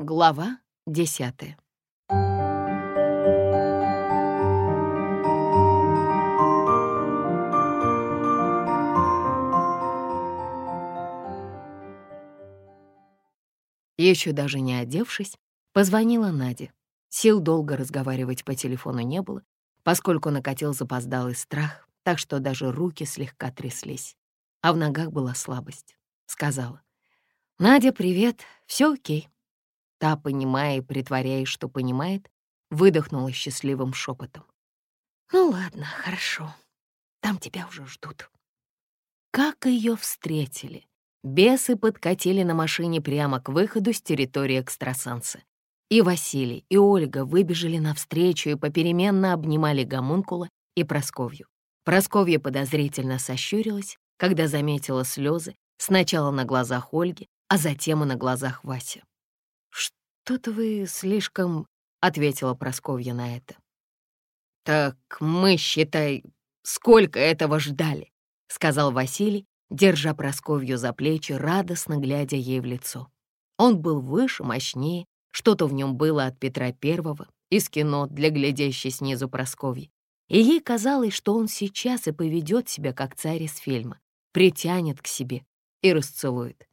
Глава десятая. Еще даже не одевшись, позвонила Наде. Сил долго разговаривать по телефону не было, поскольку накатил запоздалый страх, так что даже руки слегка тряслись, а в ногах была слабость. Сказала, «Надя, привет, все окей». Та, понимая и притворяясь, что понимает, выдохнула счастливым шепотом. «Ну ладно, хорошо. Там тебя уже ждут». Как ее встретили? Бесы подкатили на машине прямо к выходу с территории экстрасенса. И Василий, и Ольга выбежали навстречу и попеременно обнимали Гомункула и Просковью. Просковья подозрительно сощурилась, когда заметила слезы, сначала на глазах Ольги, а затем и на глазах Васи. «Что-то вы слишком...» — ответила Просковья на это. «Так мы, считай, сколько этого ждали», — сказал Василий, держа Просковью за плечи, радостно глядя ей в лицо. Он был выше, мощнее, что-то в нем было от Петра Первого, из кино для глядящей снизу Просковьи. И ей казалось, что он сейчас и поведет себя, как царь из фильма, притянет к себе и расцелует.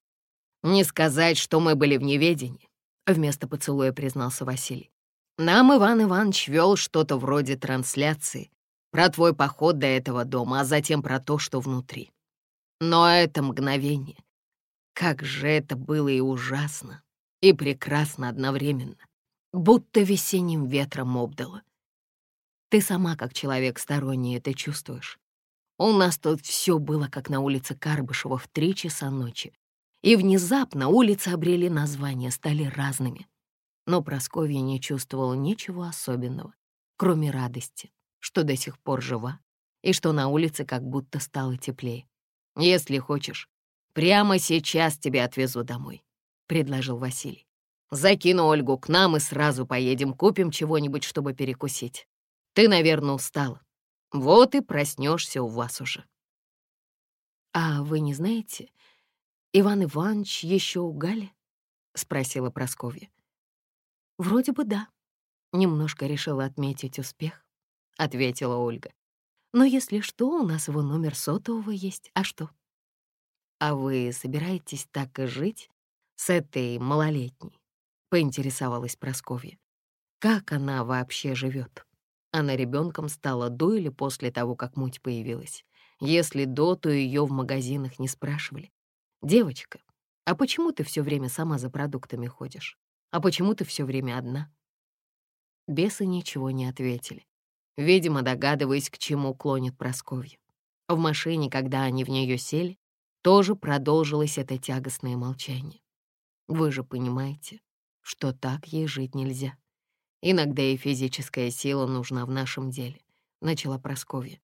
«Не сказать, что мы были в неведении», — вместо поцелуя признался Василий. «Нам Иван Иванович вел что-то вроде трансляции про твой поход до этого дома, а затем про то, что внутри. Но это мгновение, как же это было и ужасно, и прекрасно одновременно, будто весенним ветром обдало. Ты сама, как человек сторонний, это чувствуешь. У нас тут все было, как на улице Карбышева в три часа ночи, и внезапно улицы обрели названия, стали разными. Но Просковья не чувствовала ничего особенного, кроме радости, что до сих пор жива, и что на улице как будто стало теплее. «Если хочешь, прямо сейчас тебя отвезу домой», — предложил Василий. «Закину Ольгу к нам и сразу поедем, купим чего-нибудь, чтобы перекусить. Ты, наверное, устала. Вот и проснешься у вас уже». «А вы не знаете, Иван Иванович еще у Гали?» — спросила Просковья. «Вроде бы да». Немножко решила отметить успех, — ответила Ольга. «Но если что, у нас его номер сотового есть. А что?» «А вы собираетесь так и жить с этой малолетней?» — поинтересовалась Просковья. «Как она вообще живет? Она ребенком стала до или после того, как муть появилась? Если до, то ее в магазинах не спрашивали. «Девочка, а почему ты все время сама за продуктами ходишь? А почему ты все время одна?» Бесы ничего не ответили, видимо, догадываясь, к чему клонит Просковья. В машине, когда они в нее сели, тоже продолжилось это тягостное молчание. Вы же понимаете, что так ей жить нельзя. Иногда и физическая сила нужна в нашем деле, — начала Просковья.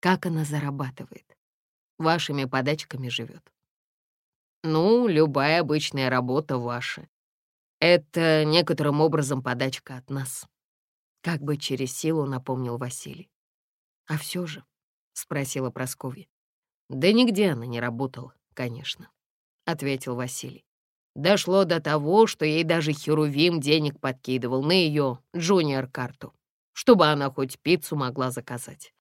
Как она зарабатывает? Вашими подачками живет. Ну, любая обычная работа ваша. Это некоторым образом подачка от нас. Как бы через силу напомнил Василий. А все же, спросила Прасковья. Да нигде она не работала, конечно, ответил Василий. Дошло до того, что ей даже Херувим денег подкидывал на ее джуниор-карту, чтобы она хоть пиццу могла заказать.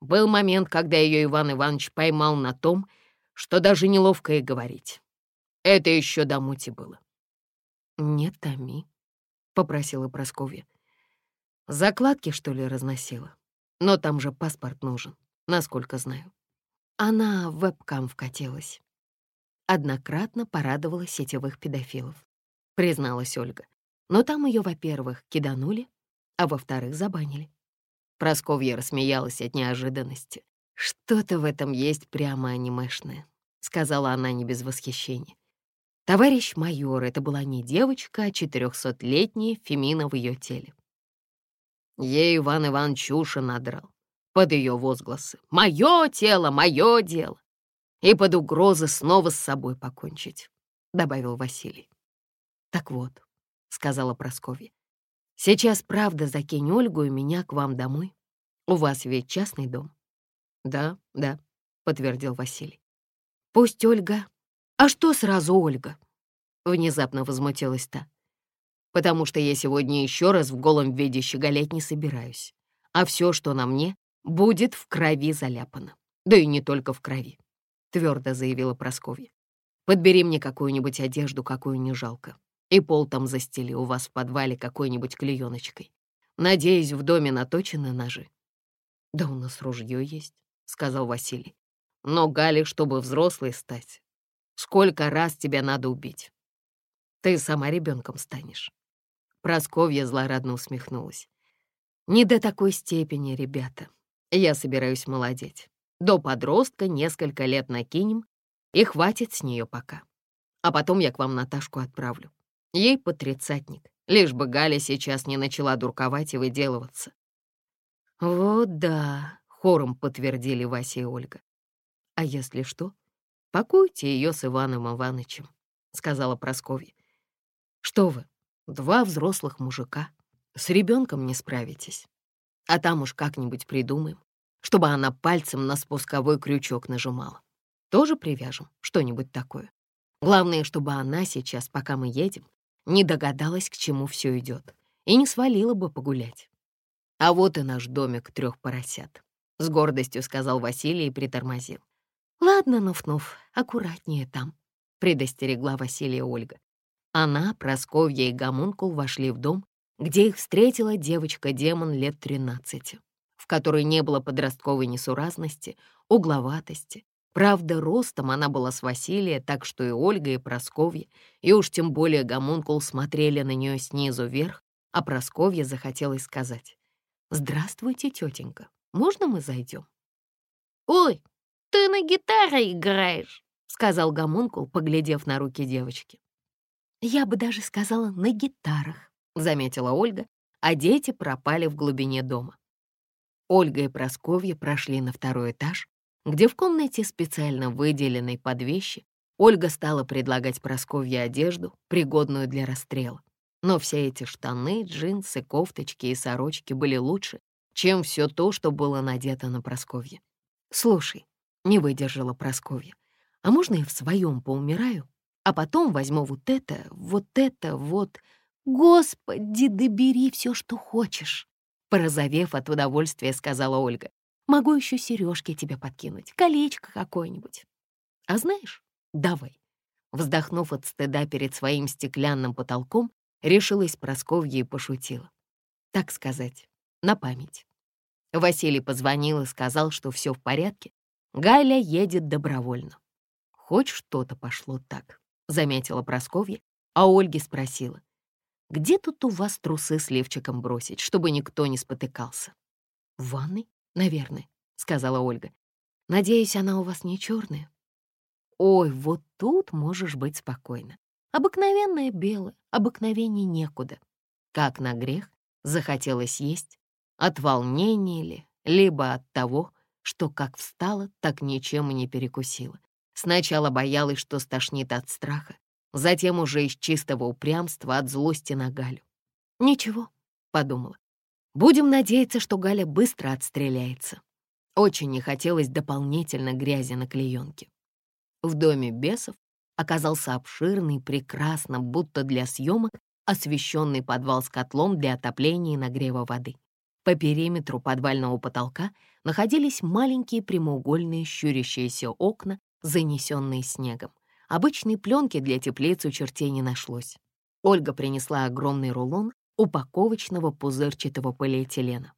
Был момент, когда ее Иван Иванович поймал на том, что даже неловко ей говорить. Это еще до мути было. «Не томи», — попросила Просковья. «Закладки, что ли, разносила? Но там же паспорт нужен, насколько знаю». Она в вебкам вкатилась. Однократно порадовала сетевых педофилов, призналась Ольга. Но там ее, во-первых, киданули, а во-вторых, забанили. Просковья рассмеялась от неожиданности. «Что-то в этом есть прямо анимешное», — сказала она не без восхищения. Товарищ майор — это была не девочка, а четырехсотлетняя Фемина в ее теле. Ей Иван Иванович уши надрал под ее возгласы «Мое тело, мое дело!» и под угрозы снова с собой покончить, — добавил Василий. «Так вот», — сказала Прасковья, — «сейчас, правда, закинь Ольгу и меня к вам домой. У вас ведь частный дом». «Да, да», — подтвердил Василий. «Пусть Ольга а что сразу Ольга?» Внезапно возмутилась та. потому что я сегодня еще раз в голом виде щеголять не собираюсь. А все, что на мне, будет в крови заляпано. Да и не только в крови, — твердо заявила Прасковья. Подбери мне какую-нибудь одежду, какую не жалко. И пол там застели у вас в подвале какой-нибудь клееночкой. Надеюсь, в доме наточены ножи. Да у нас ружье есть, — сказал Василий. Но, Галя, чтобы взрослой стать, сколько раз тебя надо убить? Ты сама ребенком станешь. Просковья злорадно усмехнулась. Не до такой степени, ребята. Я собираюсь молодеть. До подростка несколько лет накинем, и хватит с нее пока. А потом я к вам Наташку отправлю. Ей по тридцатник, лишь бы Галя сейчас не начала дурковать и выделываться. Вот да, хором подтвердили Вася и Ольга. А если что, покуйте ее с Иваном Иванычем, сказала Прасковья. Что вы, два взрослых мужика, с ребенком не справитесь. А там уж как-нибудь придумаем, чтобы она пальцем на спусковой крючок нажимала. Тоже привяжем что-нибудь такое. Главное, чтобы она сейчас, пока мы едем, не догадалась, к чему все идет, и не свалила бы погулять. А вот и наш домик трех поросят. С гордостью сказал Василий и притормозил. «Ладно, Нуф-Нуф, аккуратнее там», — предостерегла Василия Ольга. Она, Просковья и Гомункул вошли в дом, где их встретила девочка-демон лет тринадцати, в которой не было подростковой несуразности, угловатости, Правда, ростом она была с Василия, так что и Ольга, и Просковья, и уж тем более Гомункул смотрели на нее снизу вверх, а Просковья захотелось сказать «Здравствуйте, тетенька, можно мы зайдем?» «Ой, ты на гитаре играешь», — сказал Гомункул, поглядев на руки девочки. «Я бы даже сказала на гитарах», — заметила Ольга, а дети пропали в глубине дома. Ольга и Просковья прошли на второй этаж, где в комнате, специально выделенной под вещи, Ольга стала предлагать Просковье одежду, пригодную для расстрела. Но все эти штаны, джинсы, кофточки и сорочки были лучше, чем все то, что было надето на Просковье. «Слушай», — не выдержала Просковья, «а можно я в своем поумираю, а потом возьму вот это, вот это, вот...» «Господи, добери все, что хочешь!» Порозовев от удовольствия, сказала Ольга. Могу еще сережки тебе подкинуть, колечко какое-нибудь. А знаешь, давай. Вздохнув от стыда перед своим стеклянным потолком, решилась Просковья и пошутила. Так сказать, на память. Василий позвонил и сказал, что все в порядке. Галя едет добровольно. Хоть что-то пошло так, заметила Просковья, а Ольги спросила. Где тут у вас трусы с левчиком бросить, чтобы никто не спотыкался? В ванной? наверное», — сказала Ольга. «Надеюсь, она у вас не черная?» «Ой, вот тут можешь быть спокойна. Обыкновенная белая, обыкновение некуда. Как на грех захотелось есть, от волнения ли, либо от того, что как встала, так ничем и не перекусила. Сначала боялась, что стошнит от страха, затем уже из чистого упрямства от злости на Галю. «Ничего», — подумала, Будем надеяться, что Галя быстро отстреляется. Очень не хотелось дополнительно грязи на клеенке. В доме бесов оказался обширный, прекрасно, будто для съемок, освещенный подвал с котлом для отопления и нагрева воды. По периметру подвального потолка находились маленькие прямоугольные щурящиеся окна, занесенные снегом. Обычной пленки для теплиц у чертей не нашлось. Ольга принесла огромный рулон упаковочного пузырчатого полиэтилена.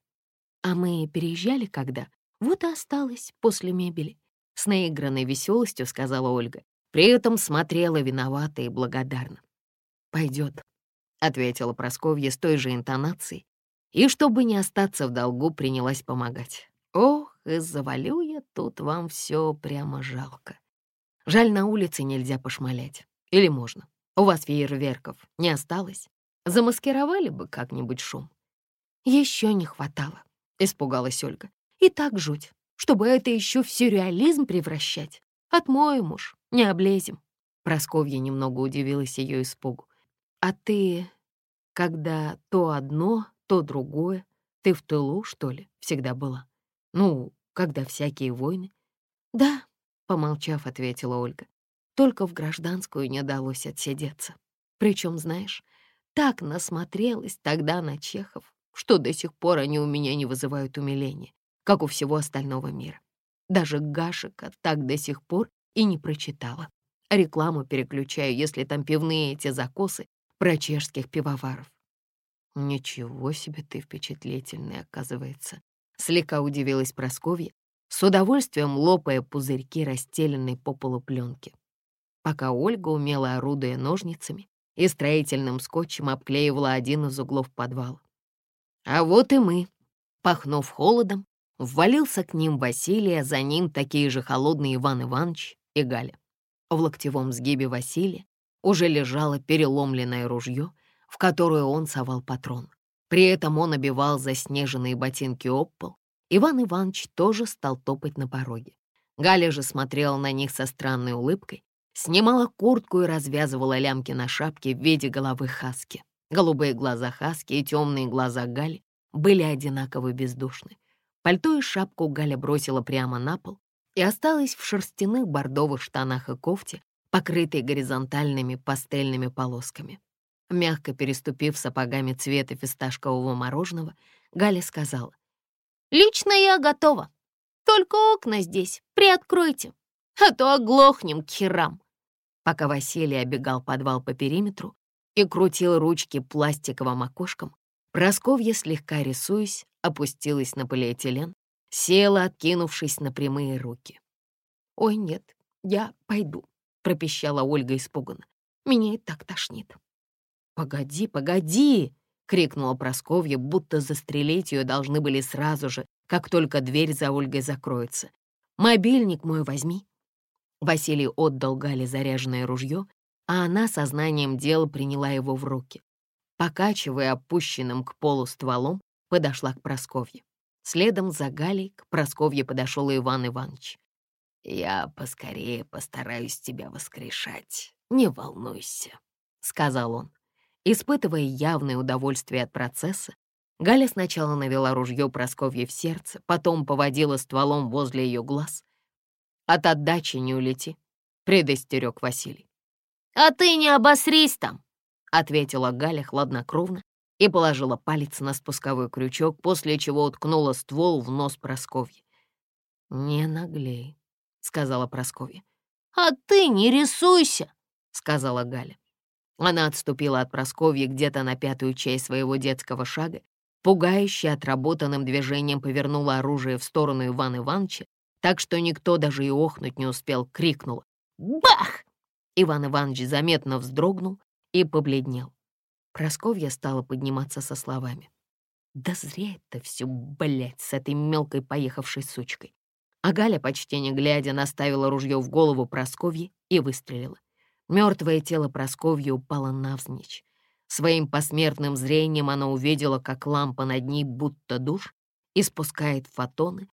А мы переезжали когда? Вот и осталось после мебели. С наигранной веселостью сказала Ольга. При этом смотрела виновата и благодарна. «Пойдет», — ответила Просковья с той же интонацией, и, чтобы не остаться в долгу, принялась помогать. «Ох, и завалю я тут вам все прямо жалко. Жаль, на улице нельзя пошмалять. Или можно? У вас фейерверков не осталось?» Замаскировали бы как-нибудь шум. Еще не хватало, испугалась Ольга. И так жуть, чтобы это еще в сюрреализм превращать. Отмоем уж, не облезем. Просковья немного удивилась ее испугу. А ты, когда то одно, то другое, ты в тылу, что ли, всегда была? Ну, когда всякие войны? Да, помолчав, ответила Ольга. Только в гражданскую не удалось отсидеться. Причем, знаешь, так насмотрелась тогда на чехов, что до сих пор они у меня не вызывают умиления, как у всего остального мира. Даже Гашика так до сих пор и не прочитала. Рекламу переключаю, если там пивные эти закосы про чешских пивоваров. Ничего себе ты впечатлительный, оказывается. Слегка удивилась Просковья, с удовольствием лопая пузырьки, расстеленной по полу пленки. Пока Ольга, умело орудуя ножницами и строительным скотчем, обклеивала один из углов подвала. А вот и мы, пахнув холодом, ввалился к ним Василий, а за ним такие же холодные Иван Иванович и Галя. В локтевом сгибе Василия уже лежало переломленное ружье, в которое он совал патрон. При этом он обивал заснеженные ботинки об пол. Иван Иванович тоже стал топать на пороге. Галя же смотрела на них со странной улыбкой, снимала куртку и развязывала лямки на шапке в виде головы Хаски. Голубые глаза Хаски и темные глаза Гали были одинаково бездушны. Пальто и шапку Галя бросила прямо на пол и осталась в шерстяных бордовых штанах и кофте, покрытой горизонтальными пастельными полосками. Мягко переступив сапогами цвета фисташкового мороженого, Галя сказала. «Лично я готова. Только окна здесь приоткройте, а то оглохнем к херам». Пока Василий обегал подвал по периметру и крутил ручки пластиковым окошком, Просковья, слегка рисуясь, опустилась на полиэтилен, села, откинувшись на прямые руки. «Ой, нет, я пойду», — пропищала Ольга испуганно. «Меня и так тошнит». «Погоди, погоди!» — крикнула Просковья, будто застрелить ее должны были сразу же, как только дверь за Ольгой закроется. «Мобильник мой возьми». Василий отдал Гале заряженное ружье, а она сознанием дела приняла его в руки. Покачивая опущенным к полу стволом, подошла к Просковье. Следом за Галей к Просковье подошел Иван Иванович. «Я поскорее постараюсь тебя воскрешать, не волнуйся», — сказал он. Испытывая явное удовольствие от процесса, Галя сначала навела ружье Просковье в сердце, потом поводила стволом возле ее глаз. «От отдачи не улети», — предостерег Василий. «А ты не обосрись там», — ответила Галя хладнокровно и положила палец на спусковой крючок, после чего уткнула ствол в нос Просковье. «Не наглей», — сказала Просковья. «А ты не рисуйся», — сказала Галя. Она отступила от Просковьи где-то на пятую часть своего детского шага, пугающе отработанным движением повернула оружие в сторону Ивана Ивановича, так что никто даже и охнуть не успел, крикнула «Бах!». Иван Иванович заметно вздрогнул и побледнел. Просковья стала подниматься со словами. «Да зря это все, блядь, с этой мелкой поехавшей сучкой». А Галя, почти не глядя, наставила ружье в голову Просковьи и выстрелила. Мертвое тело Просковьи упало навзничь. Своим посмертным зрением она увидела, как лампа над ней, будто душ, испускает фотоны.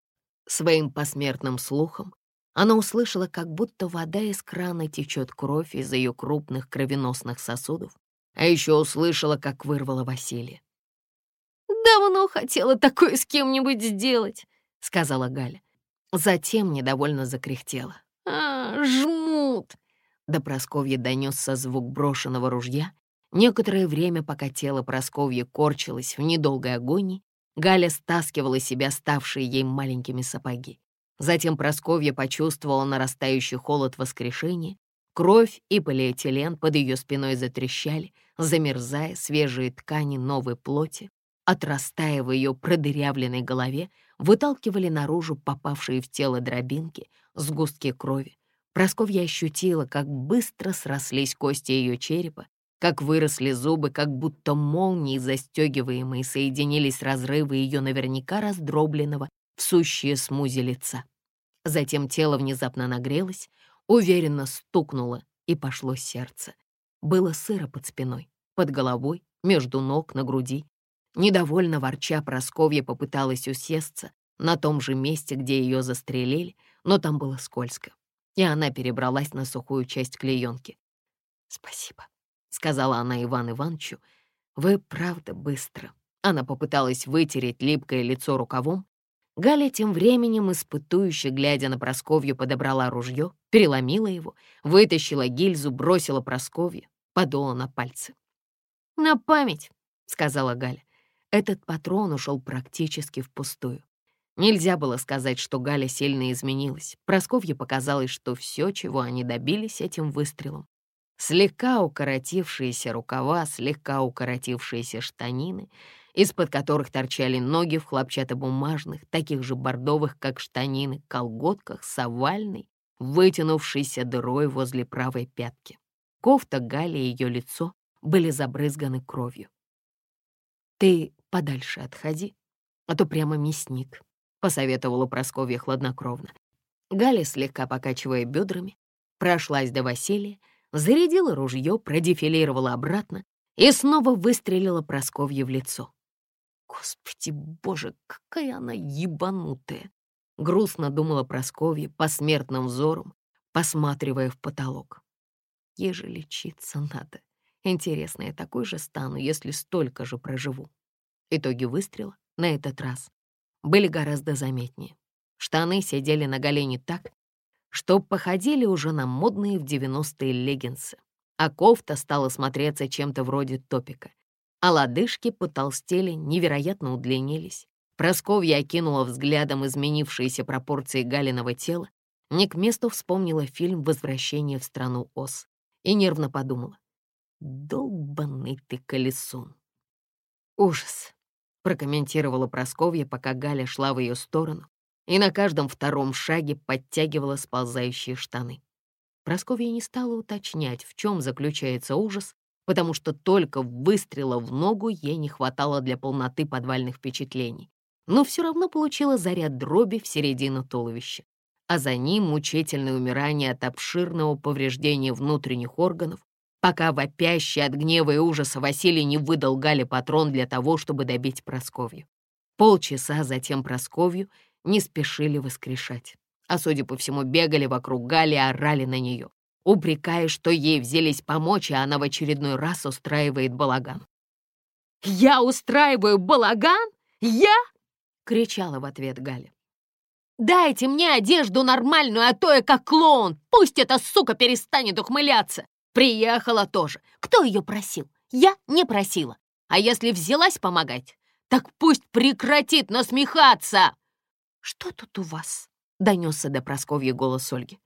Своим посмертным слухом она услышала, как будто вода из крана течет кровь из ее крупных кровеносных сосудов, а еще услышала, как вырвала Василия. «Давно хотела такое с кем-нибудь сделать», — сказала Галя. Затем недовольно закряхтела. «А, жмут!» До Просковья донесся звук брошенного ружья. Некоторое время, пока тело Просковьи корчилось в недолгой агонии, Галя стаскивала себя ставшие ей маленькими сапоги. Затем Просковья почувствовала нарастающий холод воскрешения. Кровь и полиэтилен под ее спиной затрещали, замерзая свежие ткани новой плоти, отрастая в ее продырявленной голове, выталкивали наружу попавшие в тело дробинки, сгустки крови, Просковья ощутила, как быстро срослись кости ее черепа, как выросли зубы, как будто молнии, застегиваемые, соединились разрывы ее наверняка раздробленного в сущее смузи лица. Затем тело внезапно нагрелось, уверенно стукнуло, и пошло сердце. Было сыро под спиной, под головой, между ног, на груди. Недовольно ворча, Просковья попыталась усесться на том же месте, где ее застрелили, но там было скользко и она перебралась на сухую часть клеенки. «Спасибо», — сказала она Иван Ивановичу. «Вы правда быстро». Она попыталась вытереть липкое лицо рукавом. Галя тем временем, испытующе, глядя на Просковью, подобрала ружье, переломила его, вытащила гильзу, бросила Просковью, подула на пальцы. «На память», — сказала Галя. Этот патрон ушел практически впустую. Нельзя было сказать, что Галя сильно изменилась. Просковье показалось, что все, чего они добились этим выстрелом, слегка укоротившиеся рукава, слегка укоротившиеся штанины, из-под которых торчали ноги в хлопчатобумажных, таких же бордовых, как штанины, колготках с овальной, вытянувшейся дырой возле правой пятки. Кофта Гали и ее лицо были забрызганы кровью. «Ты подальше отходи, а то прямо мясник», посоветовала Просковья хладнокровно. Галя, слегка покачивая бедрами, прошлась до Василия, зарядила ружье, продефилировала обратно и снова выстрелила Просковье в лицо. «Господи боже, какая она ебанутая!» — грустно думала Просковья посмертным взором, посматривая в потолок. «Ей же лечиться надо. Интересно, я такой же стану, если столько же проживу». Итоги выстрела на этот раз были гораздо заметнее. Штаны сидели на голене так, что походили уже на модные в 90-е леггинсы, а кофта стала смотреться чем-то вроде топика, а лодыжки потолстели, невероятно удлинились. Просковья окинула взглядом изменившиеся пропорции Галиного тела, не к месту вспомнила фильм «Возвращение в страну Оз» и нервно подумала. «Долбанный ты колесун!» Ужас прокомментировала Просковья, пока Галя шла в ее сторону и на каждом втором шаге подтягивала сползающие штаны. Просковья не стала уточнять, в чем заключается ужас, потому что только выстрела в ногу ей не хватало для полноты подвальных впечатлений, но все равно получила заряд дроби в середину туловища, а за ним мучительное умирание от обширного повреждения внутренних органов, пока вопящий от гнева и ужаса Василий не выдал Гале патрон для того, чтобы добить Просковью. Полчаса затем Просковью не спешили воскрешать, а, судя по всему, бегали вокруг Гали и орали на нее, упрекая, что ей взялись помочь, и она в очередной раз устраивает балаган. «Я устраиваю балаган? Я?» — кричала в ответ Галя. «Дайте мне одежду нормальную, а то я как клоун! Пусть эта сука перестанет ухмыляться! Приехала тоже. Кто ее просил? Я не просила. А если взялась помогать, так пусть прекратит насмехаться!» «Что тут у вас?» — донесся до Просковья голос Ольги.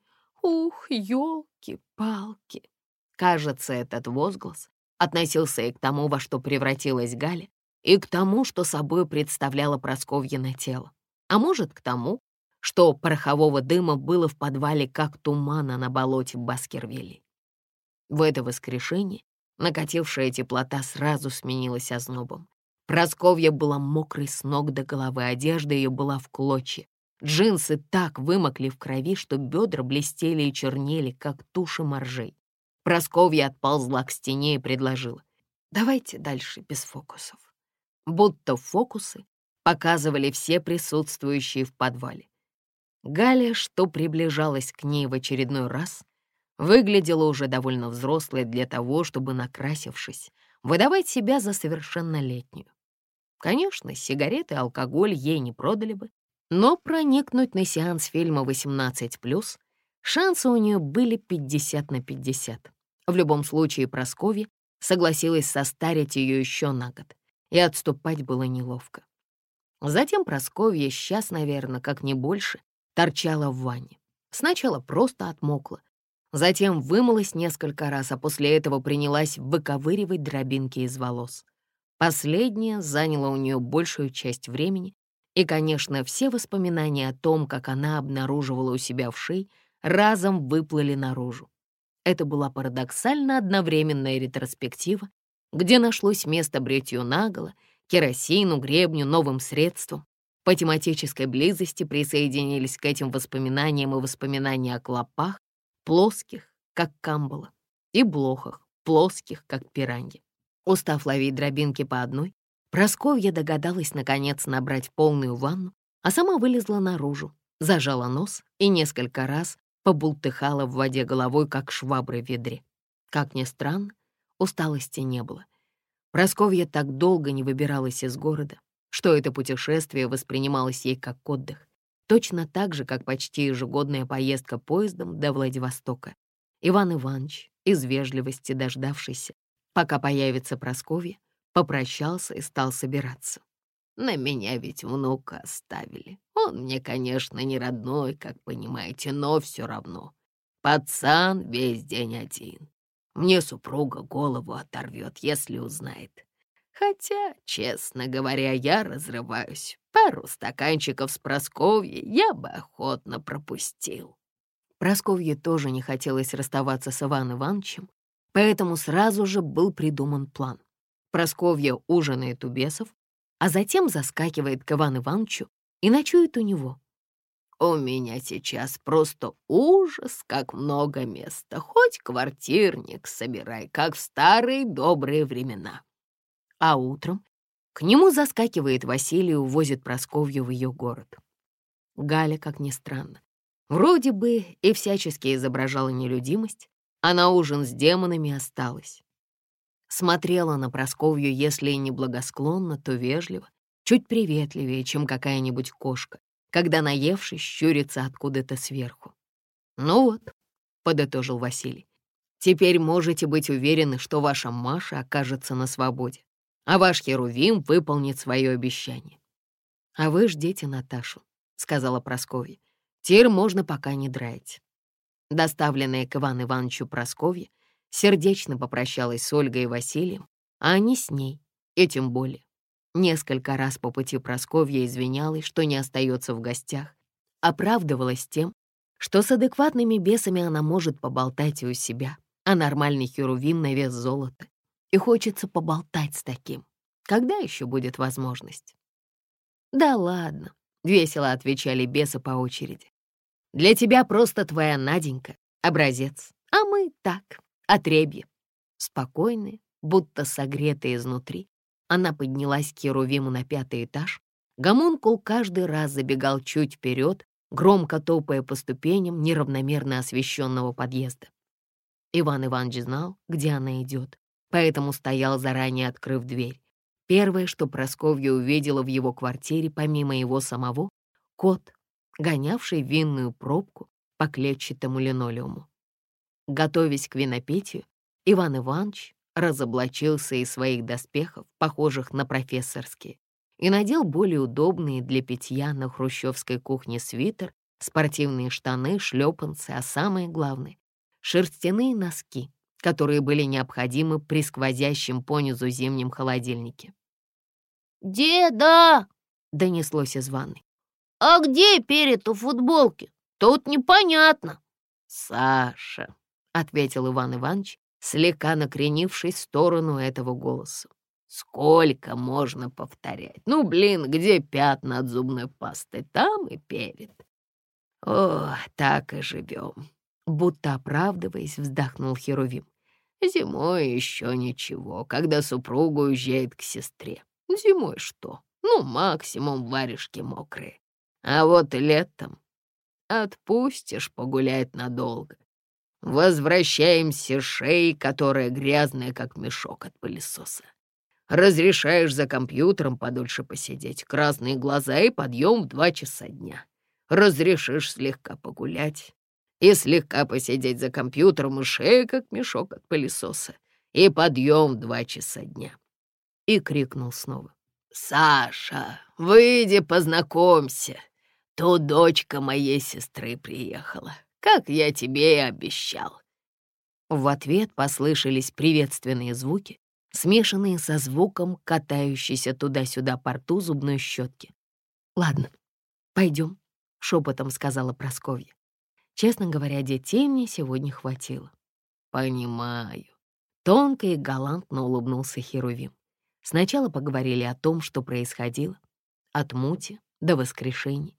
«Ух, елки-палки!» Кажется, этот возглас относился и к тому, во что превратилась Галя, и к тому, что собой представляла Просковья тело. А может, к тому, что порохового дыма было в подвале, как тумана на болоте в Баскервилле. В это воскрешение накатившая теплота сразу сменилась ознобом. Просковья была мокрой с ног до головы, одежда ее была в клочья. Джинсы так вымокли в крови, что бедра блестели и чернели, как туши моржей. Просковья отползла к стене и предложила. «Давайте дальше без фокусов». Будто фокусы показывали все присутствующие в подвале. Галя, что приближалась к ней в очередной раз, выглядела уже довольно взрослой для того, чтобы, накрасившись, выдавать себя за совершеннолетнюю. Конечно, сигареты и алкоголь ей не продали бы, но проникнуть на сеанс фильма 18+, шансы у нее были 50 на 50. В любом случае, Прасковья согласилась состарить ее еще на год, и отступать было неловко. Затем Прасковья, сейчас, наверное, как не больше, торчала в ванне. Сначала просто отмокла, Затем вымылась несколько раз, а после этого принялась выковыривать дробинки из волос. Последнее заняло у нее большую часть времени, и, конечно, все воспоминания о том, как она обнаруживала у себя в шее, разом выплыли наружу. Это была парадоксально одновременная ретроспектива, где нашлось место бритью наголо, керосину, гребню, новым средствам. По тематической близости присоединились к этим воспоминаниям и воспоминания о клопах, плоских, как камбала, и блохах, плоских, как пираньи. Устав ловить дробинки по одной, Просковья догадалась, наконец, набрать полную ванну, а сама вылезла наружу, зажала нос и несколько раз побултыхала в воде головой, как швабры в ведре. Как ни странно, усталости не было. Просковья так долго не выбиралась из города, что это путешествие воспринималось ей как отдых точно так же, как почти ежегодная поездка поездом до Владивостока. Иван Иванович, из вежливости дождавшийся, Пока появится Просковья, попрощался и стал собираться. На меня ведь внука оставили. Он мне, конечно, не родной, как понимаете, но все равно. Пацан весь день один. Мне супруга голову оторвет, если узнает. Хотя, честно говоря, я разрываюсь. Пару стаканчиков с Просковьей я бы охотно пропустил. Просковье тоже не хотелось расставаться с Иваном Ивановичем, поэтому сразу же был придуман план. Просковья ужинает у бесов, а затем заскакивает к Ивану Ивановичу и ночует у него. «У меня сейчас просто ужас, как много места. Хоть квартирник собирай, как в старые добрые времена». А утром к нему заскакивает Василий и увозит Просковью в ее город. Галя, как ни странно, вроде бы и всячески изображала нелюдимость, а на ужин с демонами осталась. Смотрела на Просковью, если и не благосклонно, то вежливо, чуть приветливее, чем какая-нибудь кошка, когда, наевшись, щурится откуда-то сверху. «Ну вот», — подытожил Василий, «теперь можете быть уверены, что ваша Маша окажется на свободе, а ваш Херувим выполнит свое обещание». «А вы ждите Наташу», — сказала Просковья. «Тир можно пока не драить». Доставленная к Ивану Ивановичу Просковья сердечно попрощалась с Ольгой и Василием, а они с ней, и тем более. Несколько раз по пути Просковья извинялась, что не остается в гостях, оправдывалась тем, что с адекватными бесами она может поболтать и у себя, а нормальный херувим на вес золота. И хочется поболтать с таким. Когда еще будет возможность? «Да ладно», — весело отвечали бесы по очереди. «Для тебя просто твоя Наденька, образец, а мы так, отребье». Спокойные, будто согретые изнутри, она поднялась к Херувиму на пятый этаж. Гомункул каждый раз забегал чуть вперед, громко топая по ступеням неравномерно освещенного подъезда. Иван Иванович знал, где она идет, поэтому стоял заранее, открыв дверь. Первое, что Просковья увидела в его квартире, помимо его самого, кот, гонявший винную пробку по клетчатому линолеуму. Готовясь к винопитию, Иван Иванович разоблачился из своих доспехов, похожих на профессорские, и надел более удобные для питья на хрущевской кухне свитер, спортивные штаны, шлепанцы, а самое главное — шерстяные носки, которые были необходимы при сквозящем понизу зимнем холодильнике. «Деда!» — донеслось из ванной. «А где перед у футболки? Тут непонятно». «Саша», — ответил Иван Иванович, слегка накренившись в сторону этого голоса. «Сколько можно повторять? Ну, блин, где пятна от зубной пасты? Там и перед. О, так и живем». Будто оправдываясь, вздохнул Херувим. Зимой еще ничего, когда супруга уезжает к сестре. Зимой что? Ну, максимум варежки мокрые. А вот летом отпустишь погулять надолго. Возвращаемся шеей, которая грязная, как мешок от пылесоса. Разрешаешь за компьютером подольше посидеть, красные глаза и подъем в два часа дня. Разрешишь слегка погулять и слегка посидеть за компьютером и шея, как мешок от пылесоса, и подъем в два часа дня. И крикнул снова. «Саша, выйди, познакомься. Тут дочка моей сестры приехала как я тебе и обещал». В ответ послышались приветственные звуки, смешанные со звуком катающейся туда-сюда по рту зубной щетки. «Ладно, пойдем», — шепотом сказала Просковья. Честно говоря, детей мне сегодня хватило. «Понимаю», — тонко и галантно улыбнулся Херувим. Сначала поговорили о том, что происходило, от мути до воскрешения,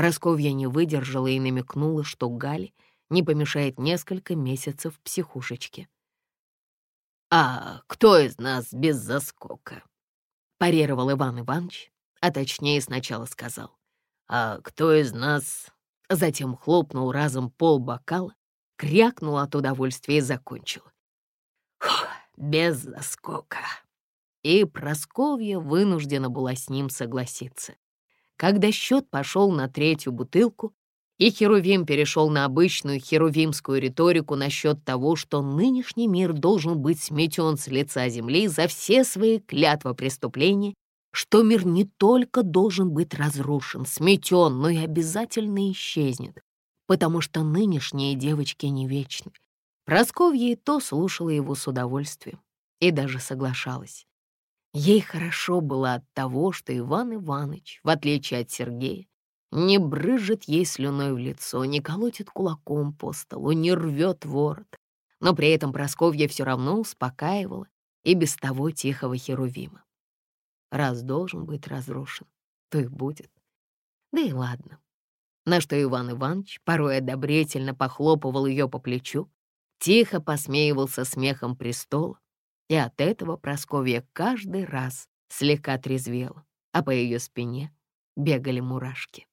Просковья не выдержала и намекнула, что Гале не помешает несколько месяцев в психушечке. «А кто из нас без заскока?» — парировал Иван Иванович, а точнее сначала сказал. «А кто из нас...» Затем хлопнул разом пол бокала, крякнул от удовольствия и закончил. «Фух, без заскока!» И Просковья вынуждена была с ним согласиться. Когда счет пошел на третью бутылку, и Херувим перешел на обычную херувимскую риторику насчет того, что нынешний мир должен быть сметен с лица земли за все свои клятва преступления, что мир не только должен быть разрушен, сметен, но и обязательно исчезнет, потому что нынешние девочки не вечны. Просковья и то слушала его с удовольствием и даже соглашалась. Ей хорошо было от того, что Иван Иванович, в отличие от Сергея, не брызжет ей слюной в лицо, не колотит кулаком по столу, не рвет ворот. Но при этом Просковья все равно успокаивала и без того тихого Херувима. Раз должен быть разрушен, то и будет. Да и ладно. На что Иван Иванович порой одобрительно похлопывал ее по плечу, тихо посмеивался смехом престола, и от этого Просковья каждый раз слегка трезвела, а по ее спине бегали мурашки.